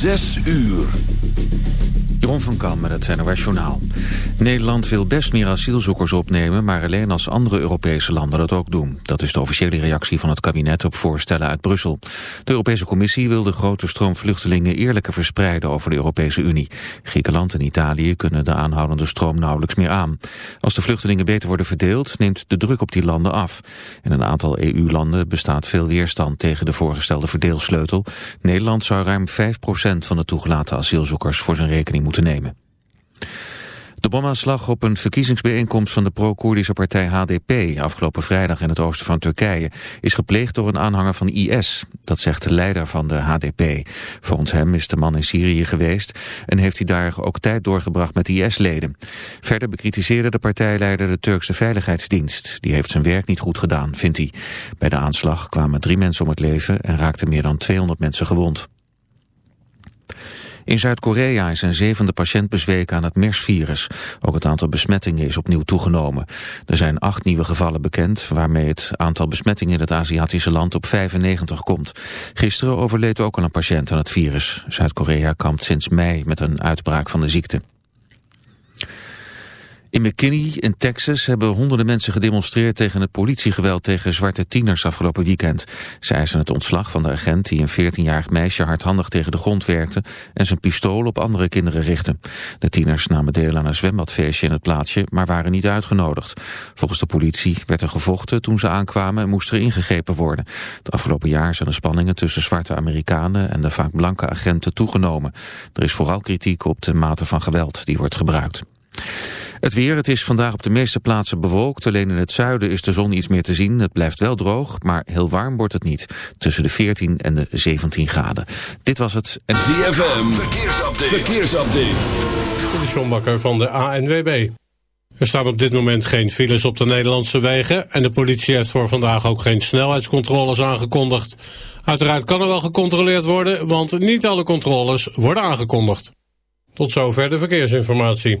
Zes uur. Jeroen van Kam met het NOS Journaal. Nederland wil best meer asielzoekers opnemen... maar alleen als andere Europese landen dat ook doen. Dat is de officiële reactie van het kabinet op voorstellen uit Brussel. De Europese Commissie wil de grote stroom vluchtelingen... eerlijker verspreiden over de Europese Unie. Griekenland en Italië kunnen de aanhoudende stroom nauwelijks meer aan. Als de vluchtelingen beter worden verdeeld... neemt de druk op die landen af. In een aantal EU-landen bestaat veel weerstand... tegen de voorgestelde verdeelsleutel. Nederland zou ruim 5% van de toegelaten asielzoekers... voor zijn rekening nemen. De bomaanslag op een verkiezingsbijeenkomst van de pro-Koerdische partij HDP afgelopen vrijdag in het oosten van Turkije is gepleegd door een aanhanger van IS. Dat zegt de leider van de HDP. Volgens hem is de man in Syrië geweest en heeft hij daar ook tijd doorgebracht met IS-leden. Verder bekritiseerde de partijleider de Turkse Veiligheidsdienst. Die heeft zijn werk niet goed gedaan, vindt hij. Bij de aanslag kwamen drie mensen om het leven en raakten meer dan 200 mensen gewond. In Zuid-Korea is een zevende patiënt bezweken aan het MERS-virus. Ook het aantal besmettingen is opnieuw toegenomen. Er zijn acht nieuwe gevallen bekend, waarmee het aantal besmettingen in het Aziatische land op 95 komt. Gisteren overleed ook al een patiënt aan het virus. Zuid-Korea kampt sinds mei met een uitbraak van de ziekte. In McKinney in Texas hebben honderden mensen gedemonstreerd tegen het politiegeweld tegen zwarte tieners afgelopen weekend. Ze eisen het ontslag van de agent die een 14-jarig meisje hardhandig tegen de grond werkte en zijn pistool op andere kinderen richtte. De tieners namen deel aan een zwembadfeestje in het plaatsje, maar waren niet uitgenodigd. Volgens de politie werd er gevochten toen ze aankwamen en moest er ingegrepen worden. Het afgelopen jaar zijn de spanningen tussen zwarte Amerikanen en de vaak blanke agenten toegenomen. Er is vooral kritiek op de mate van geweld die wordt gebruikt. Het weer, het is vandaag op de meeste plaatsen bewolkt. Alleen in het zuiden is de zon iets meer te zien. Het blijft wel droog, maar heel warm wordt het niet. Tussen de 14 en de 17 graden. Dit was het... En... ZFM, verkeersupdate. verkeersupdate. De Sjombakker van de ANWB. Er staan op dit moment geen files op de Nederlandse wegen... en de politie heeft voor vandaag ook geen snelheidscontroles aangekondigd. Uiteraard kan er wel gecontroleerd worden... want niet alle controles worden aangekondigd. Tot zover de verkeersinformatie.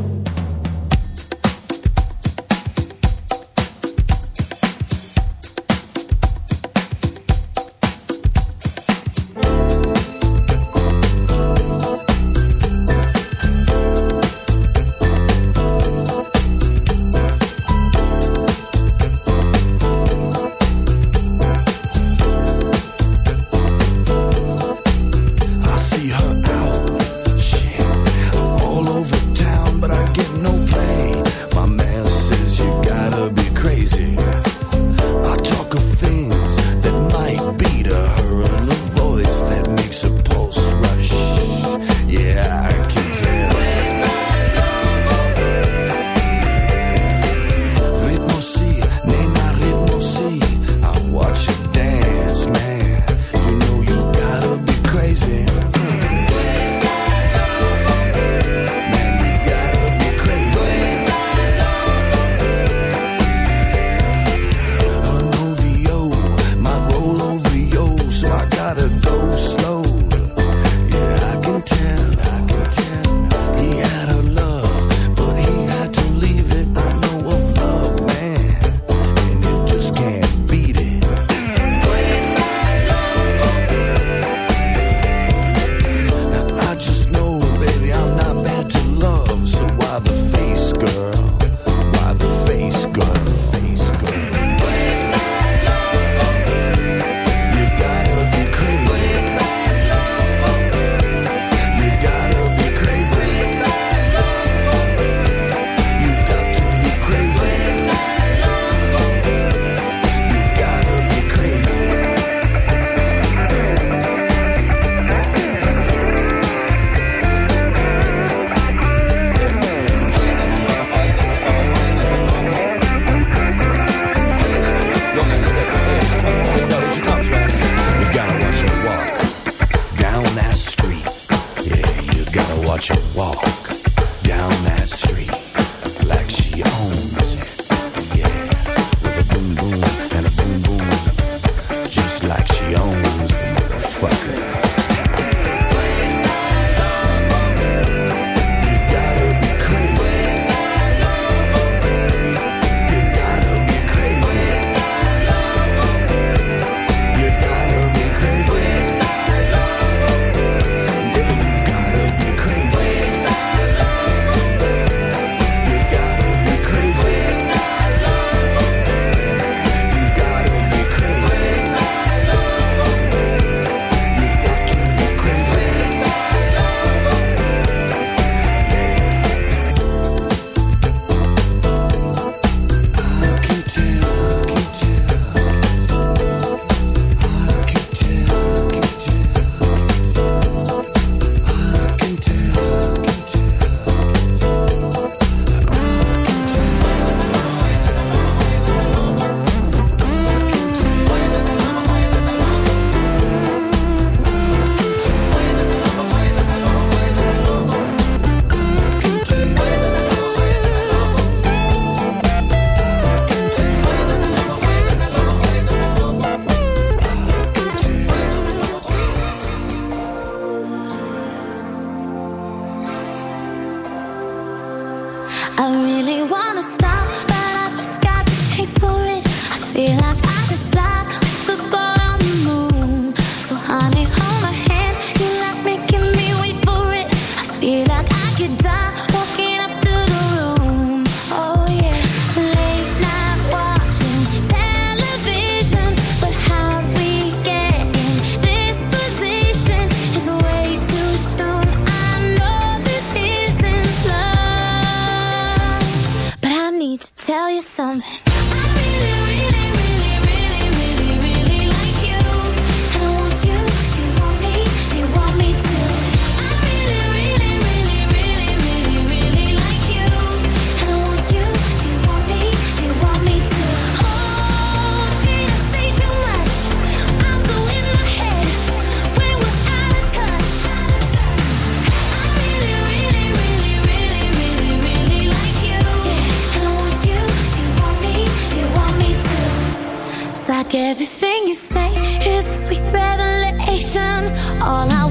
all I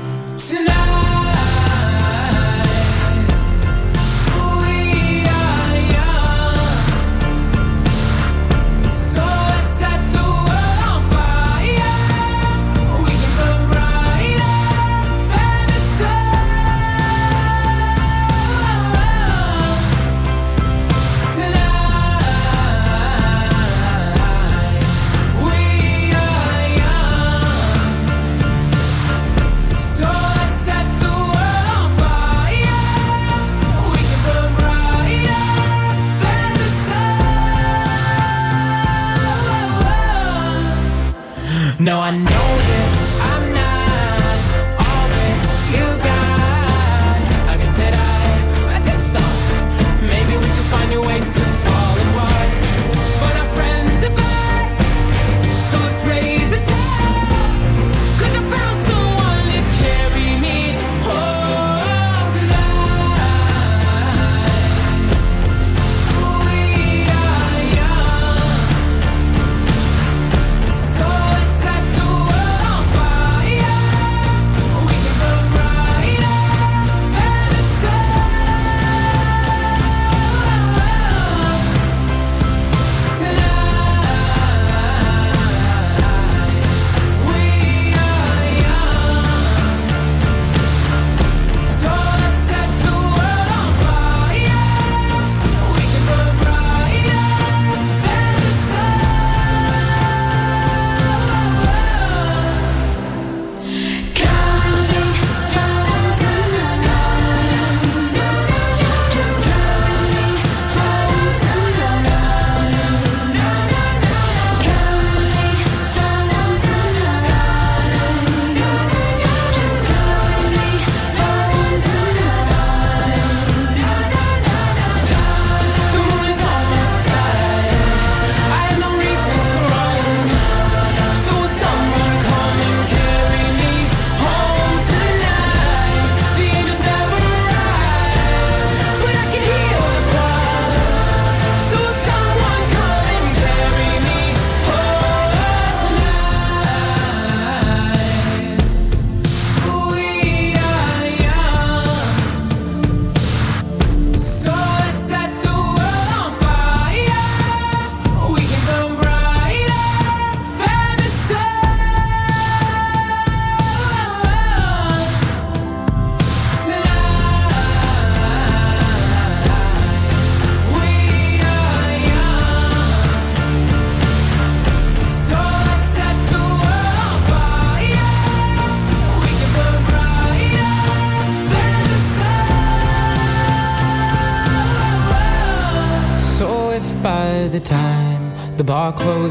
No, I know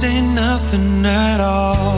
Ain't nothing at all.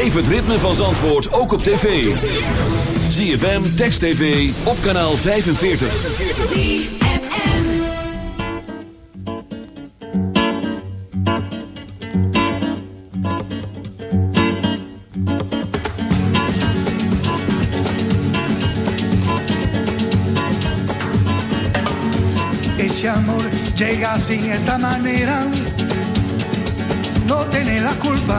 Beleef het ritme van Zandvoort ook op tv. ZFM, Text TV, op kanaal 45. ZFM Ese amor llega sin esta manera No tiene la culpa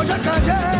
hoy ya callé.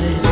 night.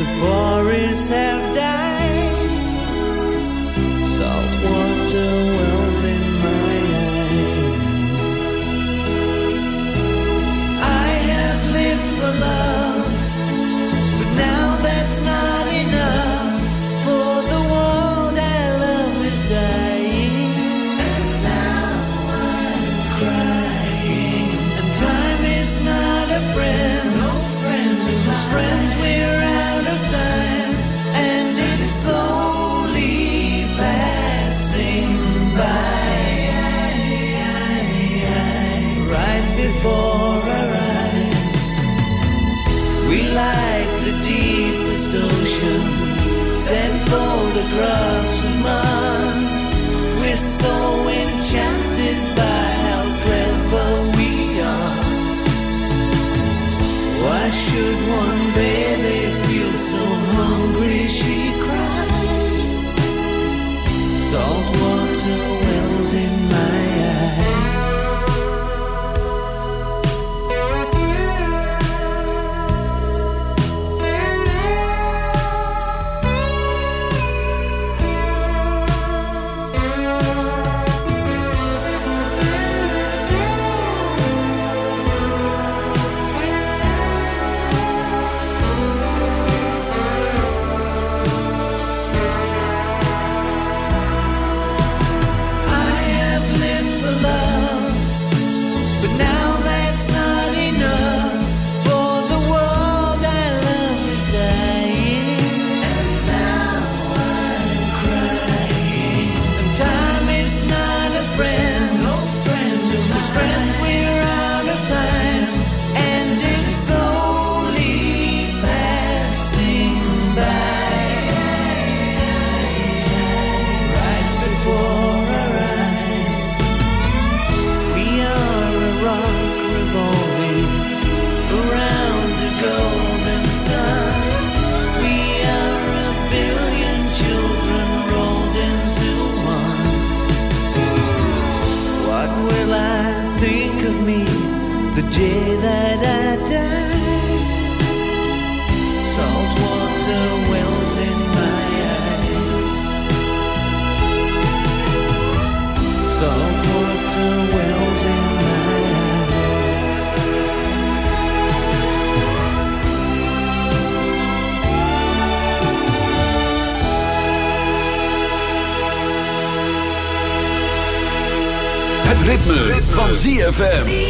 The forests have died, No. ZFM.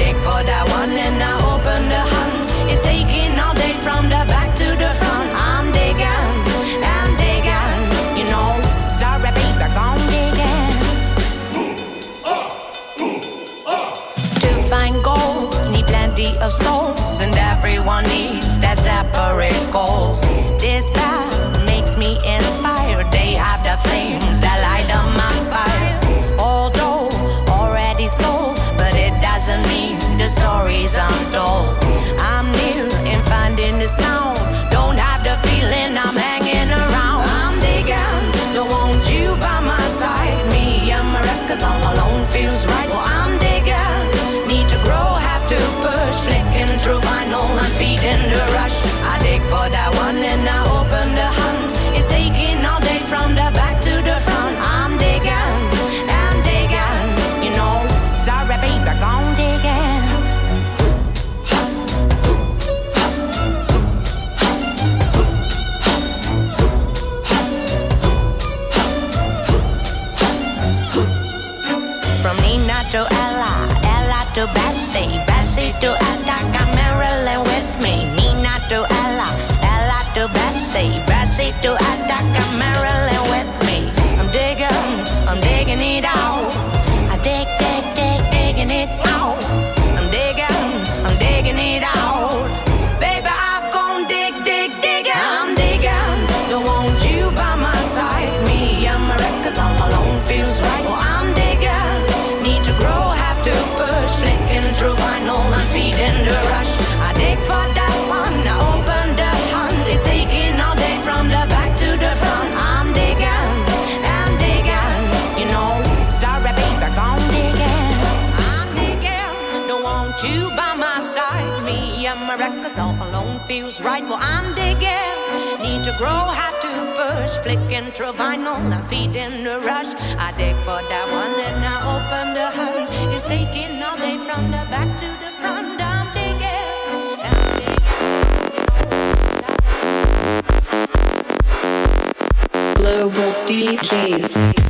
Dig for that one and I open the hunt. It's taking all day from the back to the front. I'm digging, I'm digging, you know. Sorry, baby, I'm digging. To find gold, need plenty of souls, and everyone needs that separate goal. This path makes me inspired. They have the flames stories untold. I'm near and finding the sound. To Bessie, Bessie to Attica, Marilyn with me. Nina to Ella, Ella to Bessie, Bessie to Attica, Marilyn with me. I'm digging, I'm digging it out. Well, I'm digging, need to grow, have to push. Flicking through vinyl and feeding the rush. I dig for that one and I open the hunt. It's taking all day from the back to the front. I'm I'm digging. Global DJs.